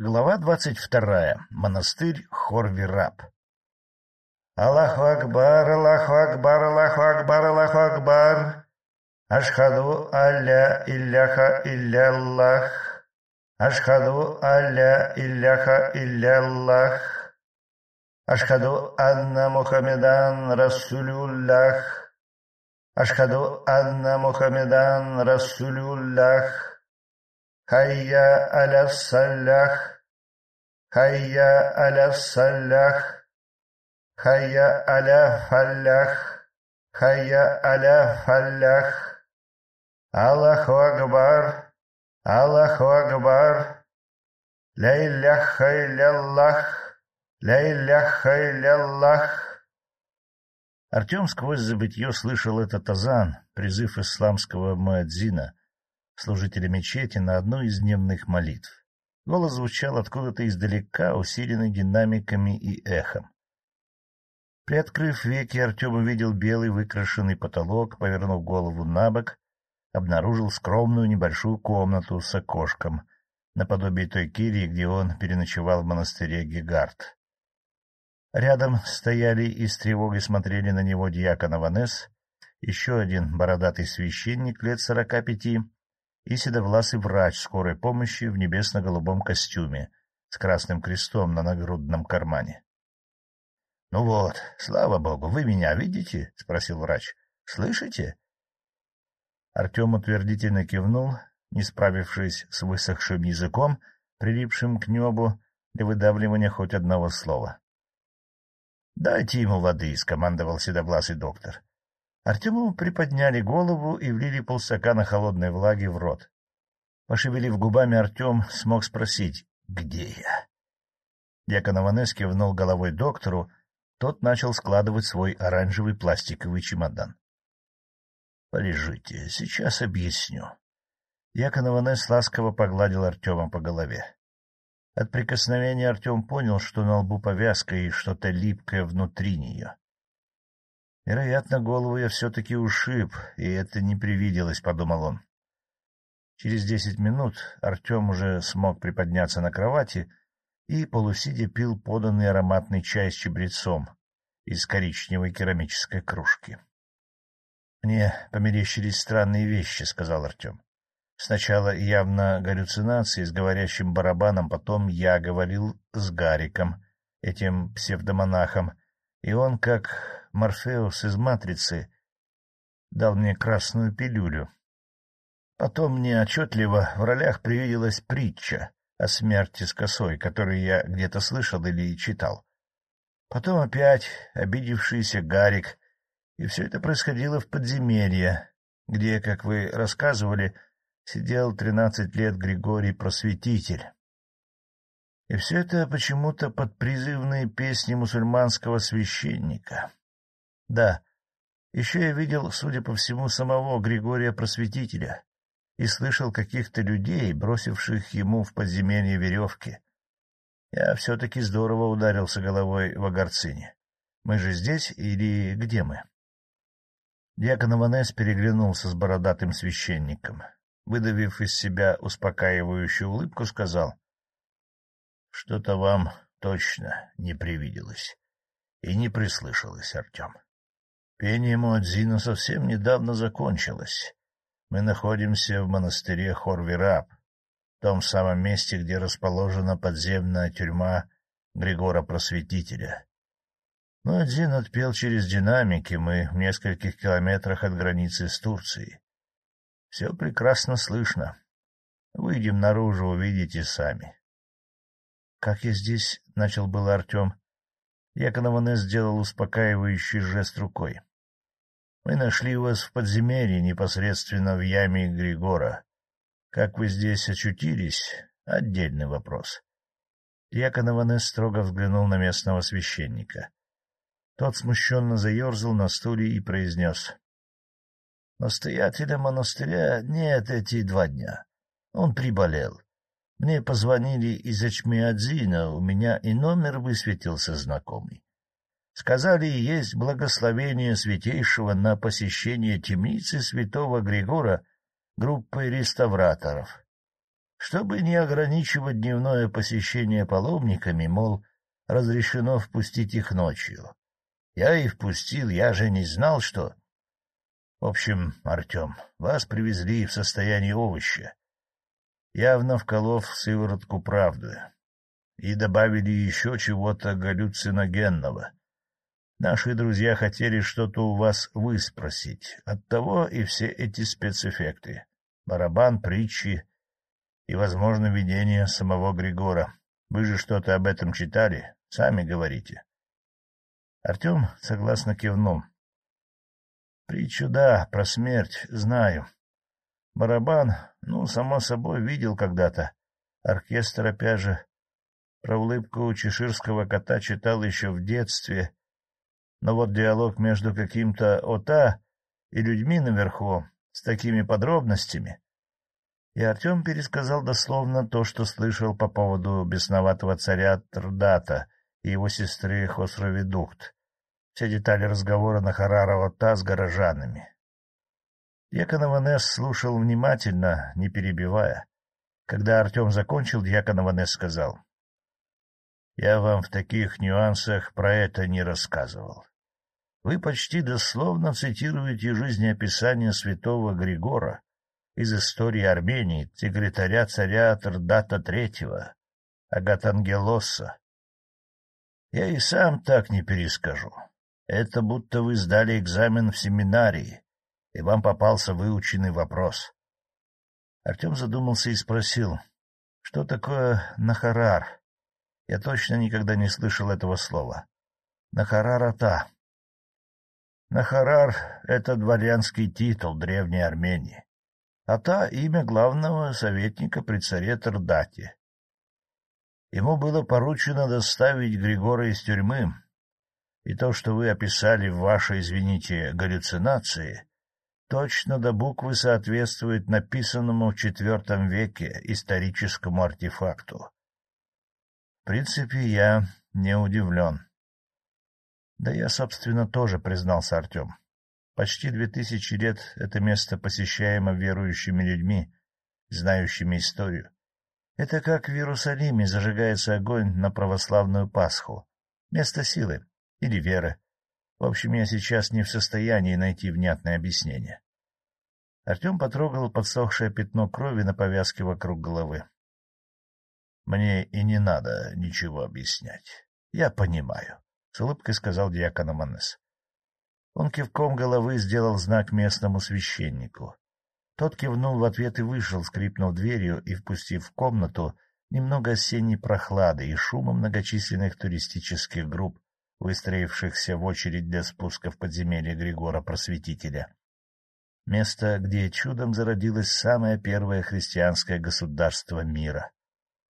Глава двадцать вторая. Монастырь Хорвираб. Аллаху Акбар, Аллаху Акбар, Аллаху Акбар, Аллаху Акбар. Ашхаду алля илляха илляллах. Ашхаду алля илляха илляллах. Ашхаду анна Мухаммедан Расулюллах. Ашхаду анна Мухаммедан Расулюллах. Хайя аля салях, хайя аля салях, хайя аля фалях, хайя аля фалях. Аллаху Акбар, Аллаху Акбар, ля илляха илляллах, ля. Артем сквозь забытье слышал этот азан, призыв исламского муэдзина — служителя мечети на одну из дневных молитв. Голос звучал откуда-то издалека, усиленный динамиками и эхом. Приоткрыв веки, Артем увидел белый выкрашенный потолок, повернув голову на бок, обнаружил скромную небольшую комнату с окошком, наподобие той кирии, где он переночевал в монастыре Гегард. Рядом стояли и с тревогой смотрели на него дьякон Аванес, еще один бородатый священник лет сорока пяти и седовласый врач скорой помощи в небесно-голубом костюме с красным крестом на нагрудном кармане. — Ну вот, слава богу, вы меня видите? — спросил врач. — Слышите? Артем утвердительно кивнул, не справившись с высохшим языком, прилипшим к небу для выдавливания хоть одного слова. — Дайте ему воды, — скомандовал седовласый доктор. Артему приподняли голову и влили полстакана холодной влаги в рот. Пошевелив губами, Артем смог спросить «Где я?». Дьякон Аванес кивнул головой доктору, тот начал складывать свой оранжевый пластиковый чемодан. — Полежите, сейчас объясню. Дьякон Аванес ласково погладил Артема по голове. От прикосновения Артем понял, что на лбу повязка и что-то липкое внутри нее. Вероятно, голову я все-таки ушиб, и это не привиделось, — подумал он. Через десять минут Артем уже смог приподняться на кровати и, полусидя, пил поданный ароматный чай с чабрецом из коричневой керамической кружки. — Мне померещились странные вещи, — сказал Артем. Сначала явно галлюцинации с говорящим барабаном, потом я говорил с Гариком, этим псевдомонахом, и он, как Морфеус из «Матрицы» дал мне красную пилюлю. Потом мне отчетливо в ролях привиделась притча о смерти с косой, которую я где-то слышал или читал. Потом опять обидевшийся Гарик, и все это происходило в подземелье, где, как вы рассказывали, сидел тринадцать лет Григорий Просветитель. И все это почему-то под призывные песни мусульманского священника. Да, еще я видел, судя по всему, самого Григория Просветителя и слышал каких-то людей, бросивших ему в подземелье веревки. Я все-таки здорово ударился головой в огорцине. Мы же здесь или где мы? Дьякон Иванес переглянулся с бородатым священником. Выдавив из себя успокаивающую улыбку, сказал, — Что-то вам точно не привиделось и не прислышалось, Артем. Пение Муадзина совсем недавно закончилось. Мы находимся в монастыре Хорвираб, в том самом месте, где расположена подземная тюрьма Григора Просветителя. Муадзин отпел через динамики, мы в нескольких километрах от границы с Турцией. Все прекрасно слышно. Выйдем наружу, увидите сами. — Как я здесь? — начал был Артем. Яконованес сделал успокаивающий жест рукой. — Мы нашли вас в подземелье, непосредственно в яме Григора. Как вы здесь очутились — отдельный вопрос. Яконованес строго взглянул на местного священника. Тот смущенно заерзал на стуле и произнес. — Настоятеля монастыря нет эти два дня. Он приболел. Мне позвонили из Эчмиадзина, у меня и номер высветился знакомый. Сказали, есть благословение святейшего на посещение темницы святого Григора группой реставраторов. чтобы не ограничивать дневное посещение паломниками, мол, разрешено впустить их ночью. Я и впустил, я же не знал, что... В общем, Артем, вас привезли в состоянии овоща, явно вколов в сыворотку правды, и добавили еще чего-то галлюциногенного. Наши друзья хотели что-то у вас выспросить, оттого и все эти спецэффекты. Барабан, притчи и, возможно, видение самого Григора. Вы же что-то об этом читали, сами говорите. Артем согласно кивнул. Притчу, да, про смерть, знаю. Барабан, ну, само собой, видел когда-то. Оркестр, опять же. Про улыбку чеширского кота читал еще в детстве. Но вот диалог между каким-то ОТА и людьми наверху с такими подробностями. И Артем пересказал дословно то, что слышал по поводу бесноватого царя Трдата и его сестры Хосровидухт. Все детали разговора на Нахарарова-Та с горожанами. Дьякон Иванес слушал внимательно, не перебивая. Когда Артем закончил, дьякон Иванес сказал. — Я вам в таких нюансах про это не рассказывал. Вы почти дословно цитируете жизнеописание святого Григора из истории Армении, секретаря царя Трдата III, Агатангелоса. Я и сам так не перескажу. Это будто вы сдали экзамен в семинарии, и вам попался выученный вопрос. Артем задумался и спросил, что такое Нахарар? Я точно никогда не слышал этого слова. Нахарар-ата. Нахарар — это дворянский титул древней Армении. Ата — имя главного советника при царе Тердате. Ему было поручено доставить Григора из тюрьмы, и то, что вы описали в вашей, извините, галлюцинации, точно до буквы соответствует написанному в IV веке историческому артефакту. В принципе, я не удивлен. Да я, собственно, тоже признался Артем. Почти две тысячи лет это место посещаемо верующими людьми, знающими историю. Это как в Иерусалиме зажигается огонь на православную Пасху. Место силы или веры. В общем, я сейчас не в состоянии найти внятное объяснение. Артем потрогал подсохшее пятно крови на повязке вокруг головы. — Мне и не надо ничего объяснять. Я понимаю, — с улыбкой сказал диакон Аманес. Он кивком головы сделал знак местному священнику. Тот кивнул в ответ и вышел, скрипнув дверью и впустив в комнату немного осенней прохлады и шума многочисленных туристических групп, выстроившихся в очередь для спуска в подземелье Григора Просветителя. Место, где чудом зародилось самое первое христианское государство мира.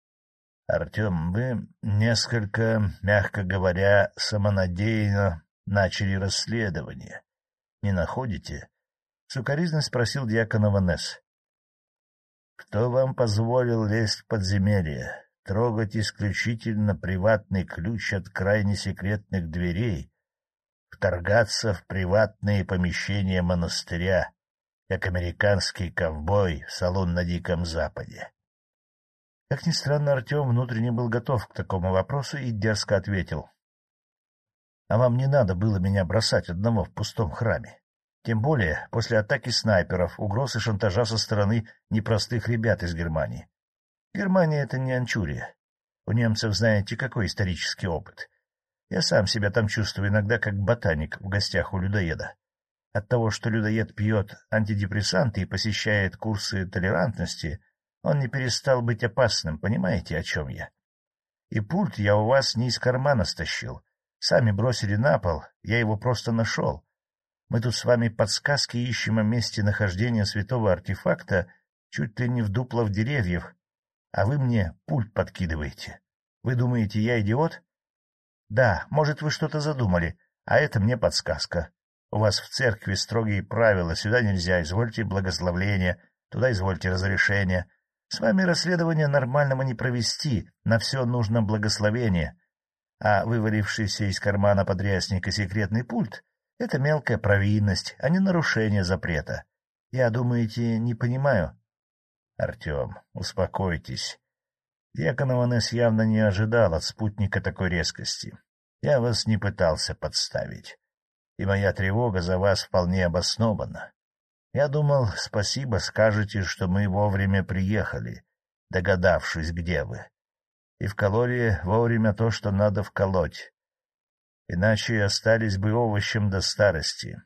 — Артем, вы несколько, мягко говоря, самонадеянно начали расследование. Не находите? — сукоризно спросил дьякон Аванес. — Кто вам позволил лезть в подземелье? Трогать исключительно приватный ключ от крайне секретных дверей, вторгаться в приватные помещения монастыря, как американский ковбой в салон на Диком Западе. Как ни странно, Артем внутренне был готов к такому вопросу и дерзко ответил. — А вам не надо было меня бросать одного в пустом храме. Тем более после атаки снайперов, угроз и шантажа со стороны непростых ребят из Германии. Германия — это не Анчурия. У немцев, знаете, какой исторический опыт. Я сам себя там чувствую иногда как ботаник в гостях у людоеда. От того, что людоед пьет антидепрессанты и посещает курсы толерантности, он не перестал быть опасным, понимаете, о чем я? И пульт я у вас не из кармана стащил. Сами бросили на пол, я его просто нашел. Мы тут с вами подсказки ищем о месте нахождения святого артефакта чуть ли не в дуплах деревьев, а вы мне пульт подкидываете. Вы думаете, я идиот? Да, может, вы что-то задумали, а это мне подсказка. У вас в церкви строгие правила, сюда нельзя, извольте благословление, туда извольте разрешение. С вами расследование нормального не провести, на все нужно благословение. А вывалившийся из кармана подрясника секретный пульт — это мелкая провинность, а не нарушение запрета. Я, думаете, не понимаю? — Артем, успокойтесь. Дьякон Иванес явно не ожидал от спутника такой резкости. Я вас не пытался подставить, и моя тревога за вас вполне обоснована. Я думал, спасибо скажете, что мы вовремя приехали, догадавшись, где вы. И вкололи вовремя то, что надо вколоть. Иначе остались бы овощем до старости.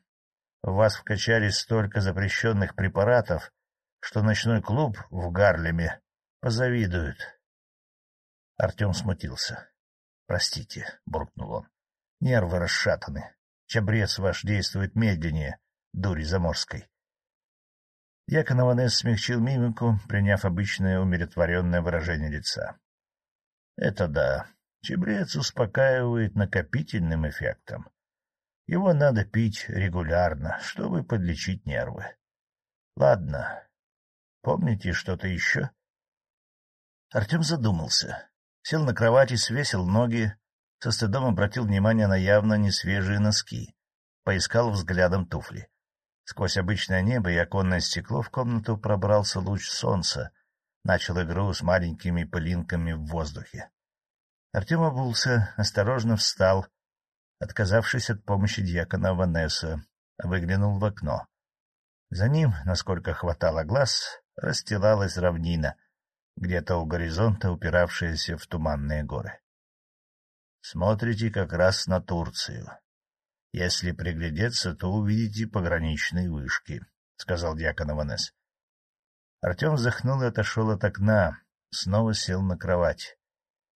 В вас вкачали столько запрещенных препаратов, что ночной клуб в Гарлеме позавидует. Артем смутился. — Простите, — буркнул он. — Нервы расшатаны. Чабрец ваш действует медленнее, дури заморской. Якон Иванес смягчил мимику, приняв обычное умиротворенное выражение лица. — Это да. Чебрец успокаивает накопительным эффектом. Его надо пить регулярно, чтобы подлечить нервы. Ладно. Помните что-то еще? Артем задумался. Сел на кровати, свесил ноги, со стыдом обратил внимание на явно несвежие носки, поискал взглядом туфли. Сквозь обычное небо и оконное стекло в комнату пробрался луч солнца, начал игру с маленькими пылинками в воздухе. Артем обулся, осторожно встал, отказавшись от помощи дьякона Ванесса, выглянул в окно. За ним, насколько хватало глаз, расстилалась равнина, где-то у горизонта упиравшаяся в туманные горы. Смотрите как раз на Турцию. Если приглядеться, то увидите пограничные вышки, — сказал дьякон Иванес. Артем вздохнул и отошел от окна, снова сел на кровать.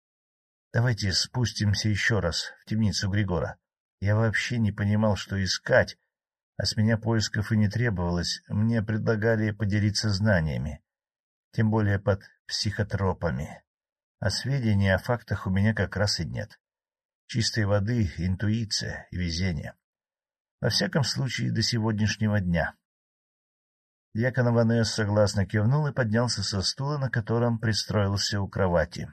— Давайте спустимся еще раз в темницу Григора. Я вообще не понимал, что искать, а с меня поисков и не требовалось. Мне предлагали поделиться знаниями, тем более под психотропами. А сведений о фактах у меня как раз и нет. Чистой воды, интуиция и везение. Во всяком случае, до сегодняшнего дня. Якон Иванес согласно кивнул и поднялся со стула, на котором пристроился у кровати.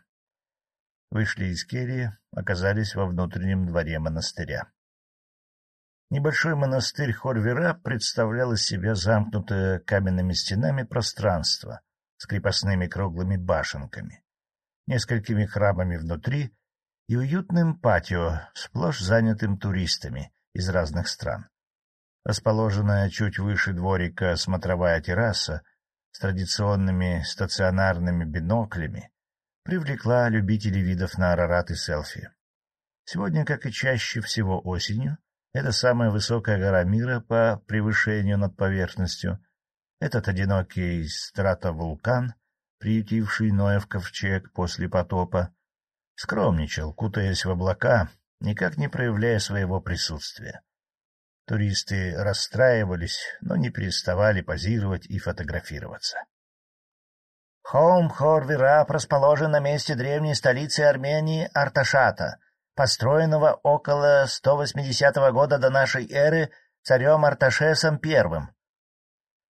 Вышли из кельи, оказались во внутреннем дворе монастыря. Небольшой монастырь Хорвера представлял из себя замкнутое каменными стенами пространство с крепостными круглыми башенками, несколькими храмами внутри и уютным патио, сплошь занятым туристами из разных стран. Расположенная чуть выше дворика смотровая терраса с традиционными стационарными биноклями привлекла любителей видов на Арарат и селфи. Сегодня, как и чаще всего осенью, это самая высокая гора мира по превышению над поверхностью. Этот одинокий стратовулкан, приютивший Ноев ковчег после потопа, скромничал, кутаясь в облака, никак не проявляя своего присутствия. Туристы расстраивались, но не переставали позировать и фотографироваться. Холм Хорвирап расположен на месте древней столицы Армении Арташата, построенного около 180 года до нашей эры царем Арташесом I.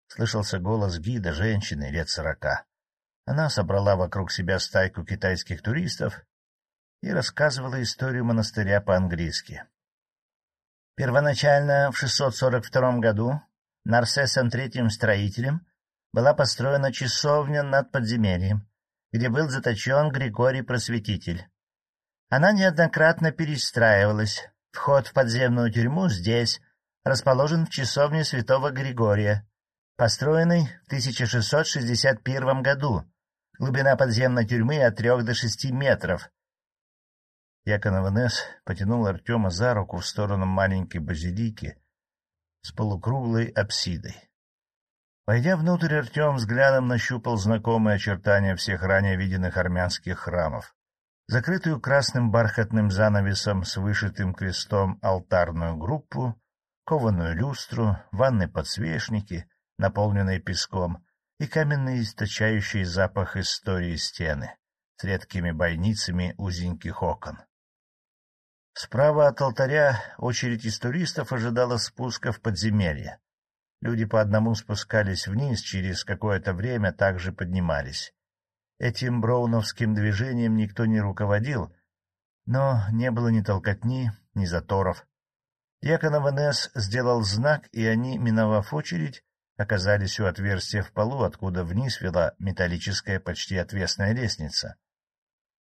Слышался голос гида женщины лет сорока. Она собрала вокруг себя стайку китайских туристов и рассказывала историю монастыря по-английски. Первоначально в 642 году Нарсесом III строителем была построена часовня над подземельем, где был заточен Григорий Просветитель. Она неоднократно перестраивалась. Вход в подземную тюрьму здесь расположен в часовне святого Григория, построенной в 1661 году. Глубина подземной тюрьмы от трех до шести метров, Якон Иванес потянул Артема за руку в сторону маленькой базилики с полукруглой апсидой. Войдя внутрь, Артем взглядом нащупал знакомые очертания всех ранее виденных армянских храмов. Закрытую красным бархатным занавесом с вышитым крестом алтарную группу, кованую люстру, ванны подсвечники, наполненные песком, и каменные источающие запах истории стены с редкими бойницами узеньких окон. Справа от алтаря очередь из туристов ожидала спуска в подземелье. Люди по одному спускались вниз, через какое-то время также поднимались. Этим броуновским движением никто не руководил, но не было ни толкотни, ни заторов. Якон ВНС сделал знак, и они, миновав очередь, оказались у отверстия в полу, откуда вниз вела металлическая почти отвесная лестница.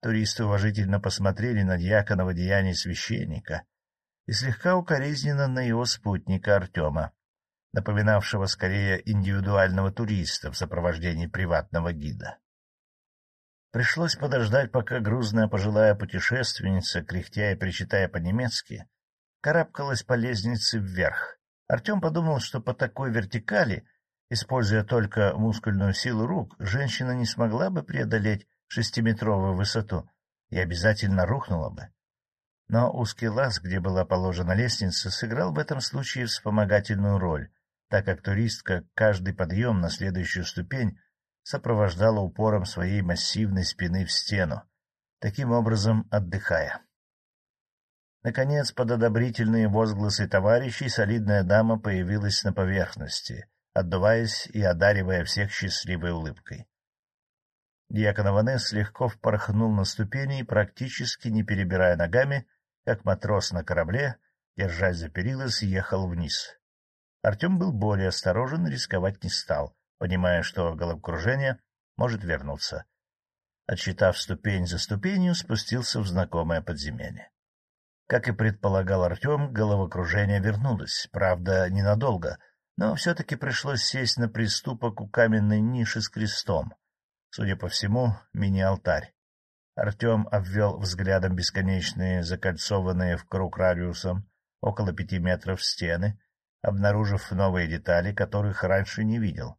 Туристы уважительно посмотрели на дьякона в одеянии священника и слегка укоризненно на его спутника Артема, напоминавшего скорее индивидуального туриста в сопровождении приватного гида. Пришлось подождать, пока грузная пожилая путешественница, кряхтя и причитая по-немецки, карабкалась по лестнице вверх. Артем подумал, что по такой вертикали, используя только мускульную силу рук, женщина не смогла бы преодолеть шестиметровую высоту и обязательно рухнула бы. Но узкий лаз, где была положена лестница, сыграл в этом случае вспомогательную роль, так как туристка каждый подъем на следующую ступень сопровождала упором своей массивной спины в стену, таким образом отдыхая. Наконец, под одобрительные возгласы товарищей, солидная дама появилась на поверхности, отдуваясь и одаривая всех счастливой улыбкой. Дьякон Аванес легко впорхнул на ступени практически не перебирая ногами, как матрос на корабле, держась за перила, съехал вниз. Артем был более осторожен и рисковать не стал, понимая, что головокружение может вернуться. Отсчитав ступень за ступенью, спустился в знакомое подземелье. Как и предполагал Артем, головокружение вернулось, правда, ненадолго, но все-таки пришлось сесть на приступок у каменной ниши с крестом, Судя по всему, мини-алтарь. Артем обвел взглядом бесконечные, закольцованные в круг радиусом, около пяти метров стены, обнаружив новые детали, которых раньше не видел.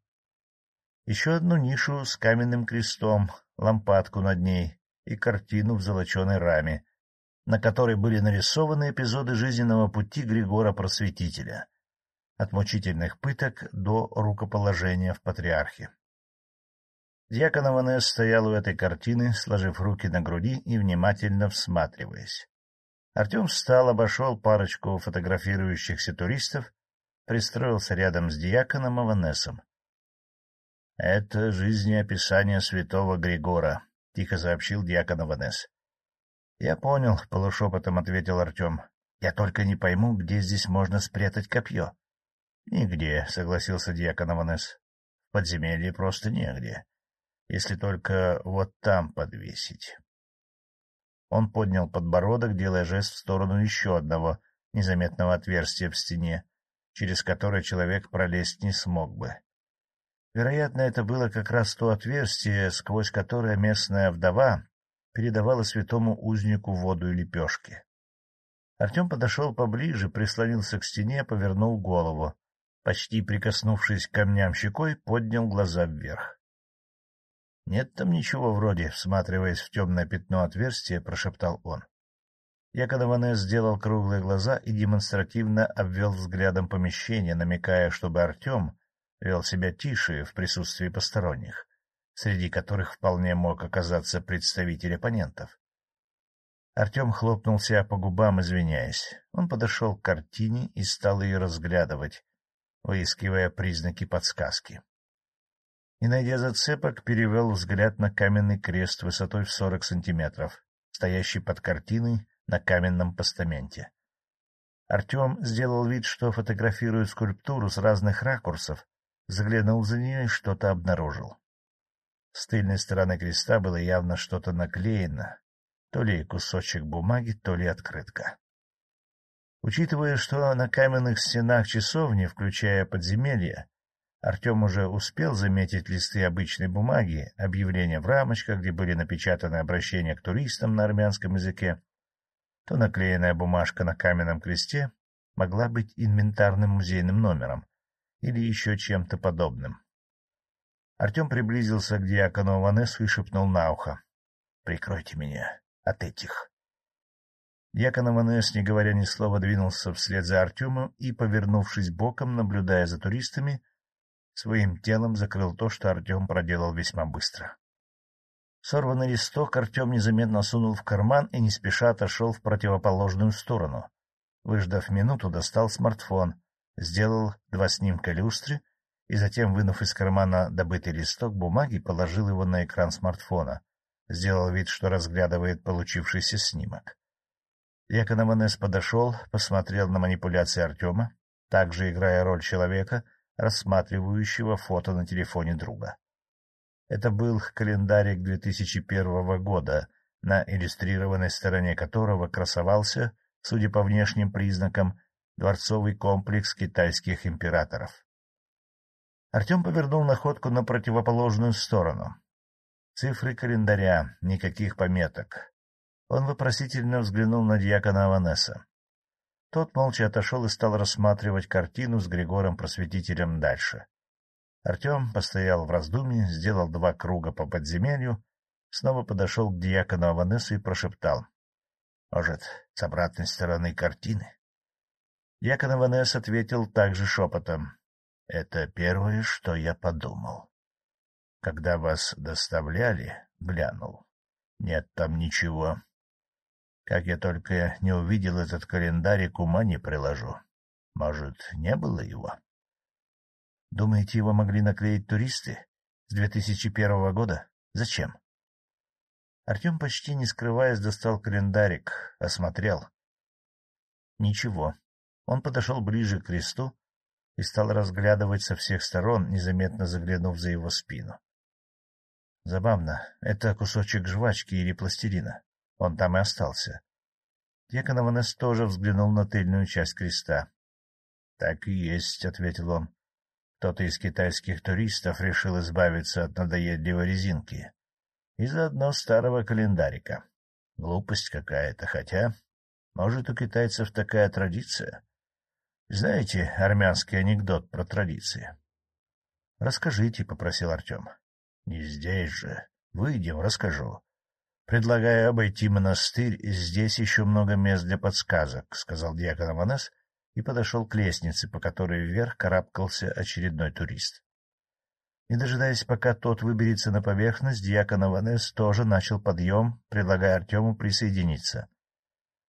Еще одну нишу с каменным крестом, лампадку над ней и картину в золоченой раме, на которой были нарисованы эпизоды жизненного пути Григора Просветителя, от мучительных пыток до рукоположения в патриархе. Дьякон Аванес стоял у этой картины, сложив руки на груди и внимательно всматриваясь. Артем встал, обошел парочку фотографирующихся туристов, пристроился рядом с дьяконом Аванесом. — Это жизнеописание святого Григора, — тихо сообщил дьякон Аванес. — Я понял, — полушепотом ответил Артем. — Я только не пойму, где здесь можно спрятать копье. — Нигде, — согласился дьякон Аванес. — В подземелье просто негде если только вот там подвесить. Он поднял подбородок, делая жест в сторону еще одного незаметного отверстия в стене, через которое человек пролезть не смог бы. Вероятно, это было как раз то отверстие, сквозь которое местная вдова передавала святому узнику воду и лепешки. Артем подошел поближе, прислонился к стене, повернул голову. Почти прикоснувшись к камням щекой, поднял глаза вверх. — Нет там ничего вроде, — всматриваясь в темное пятно отверстия, прошептал он. Якодованес сделал круглые глаза и демонстративно обвел взглядом помещение, намекая, чтобы Артем вел себя тише в присутствии посторонних, среди которых вполне мог оказаться представитель оппонентов. Артем хлопнул себя по губам, извиняясь. Он подошел к картине и стал ее разглядывать, выискивая признаки подсказки и, найдя зацепок, перевел взгляд на каменный крест высотой в сорок сантиметров, стоящий под картиной на каменном постаменте. Артем сделал вид, что фотографирует скульптуру с разных ракурсов, заглянул за нее и что-то обнаружил. С тыльной стороны креста было явно что-то наклеено, то ли кусочек бумаги, то ли открытка. Учитывая, что на каменных стенах часовни, включая подземелья, Артем уже успел заметить листы обычной бумаги, объявления в рамочках, где были напечатаны обращения к туристам на армянском языке, то наклеенная бумажка на каменном кресте могла быть инвентарным музейным номером или еще чем-то подобным. Артем приблизился к диакону Ванессу и шепнул на ухо. — Прикройте меня от этих. Дьякон Аванес, не говоря ни слова, двинулся вслед за Артемом и, повернувшись боком, наблюдая за туристами, своим телом закрыл то, что Артем проделал весьма быстро. Сорванный листок Артем незаметно сунул в карман и не спеша отошел в противоположную сторону. Выждав минуту, достал смартфон, сделал два снимка люстры и затем, вынув из кармана добытый листок бумаги, положил его на экран смартфона, сделал вид, что разглядывает получившийся снимок. Якон подошел, посмотрел на манипуляции Артема, также играя роль человека, рассматривающего фото на телефоне друга. Это был календарик 2001 года, на иллюстрированной стороне которого красовался, судя по внешним признакам, дворцовый комплекс китайских императоров. Артем повернул находку на противоположную сторону. Цифры календаря, никаких пометок. Он вопросительно взглянул на дьякона Аванеса. Тот молча отошел и стал рассматривать картину с Григором-просветителем дальше. Артем постоял в раздумье, сделал два круга по подземелью, снова подошел к дьякону Аванесу и прошептал. — Может, с обратной стороны картины? Дьякон Аванес ответил также шепотом. — Это первое, что я подумал. Когда вас доставляли, глянул. Нет там ничего. Как я только не увидел этот календарик, ума не приложу. Может, не было его? Думаете, его могли наклеить туристы с 2001 года? Зачем? Артем, почти не скрываясь, достал календарик, осмотрел. Ничего. Он подошел ближе к кресту и стал разглядывать со всех сторон, незаметно заглянув за его спину. Забавно, это кусочек жвачки или пластилина. Он там и остался. Дьякон Аванес тоже взглянул на тыльную часть креста. — Так и есть, — ответил он. Кто-то из китайских туристов решил избавиться от надоедливой резинки. И заодно старого календарика. Глупость какая-то, хотя... Может, у китайцев такая традиция? Знаете армянский анекдот про традиции? — Расскажите, — попросил Артем. — Не здесь же. Выйдем, расскажу. Предлагаю обойти монастырь, здесь еще много мест для подсказок, — сказал дьякон Аванес и подошел к лестнице, по которой вверх карабкался очередной турист. Не дожидаясь, пока тот выберется на поверхность, дьякон Аванес тоже начал подъем, предлагая Артему присоединиться.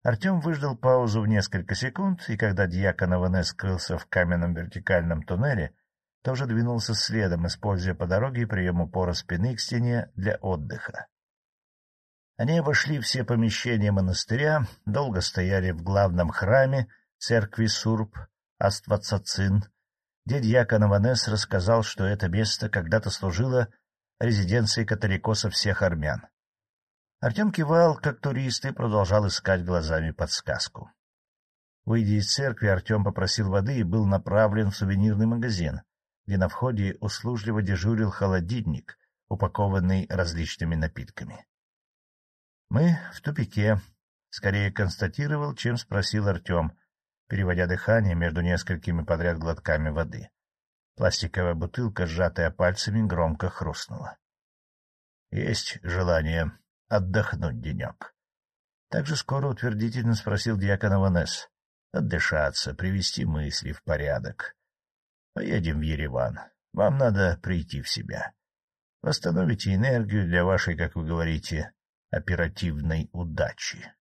Артем выждал паузу в несколько секунд, и когда дьякон Аванес скрылся в каменном вертикальном туннеле, тоже двинулся следом, используя по дороге прием упора спины к стене для отдыха. Они обошли все помещения монастыря, долго стояли в главном храме, церкви Сурб, Аствацацин, где дьякон Аванес рассказал, что это место когда-то служило резиденцией католикосов всех армян. Артем кивал, как турист, и продолжал искать глазами подсказку. Выйдя из церкви, Артем попросил воды и был направлен в сувенирный магазин, где на входе услужливо дежурил холодильник, упакованный различными напитками. Мы в тупике, скорее констатировал, чем спросил Артем, переводя дыхание между несколькими подряд глотками воды. Пластиковая бутылка, сжатая пальцами, громко хрустнула. Есть желание отдохнуть денек. Также скоро утвердительно спросил дьякон Аванес. Отдышаться, привести мысли в порядок. Поедем в Ереван. Вам надо прийти в себя. Восстановите энергию для вашей, как вы говорите, оперативной удачи.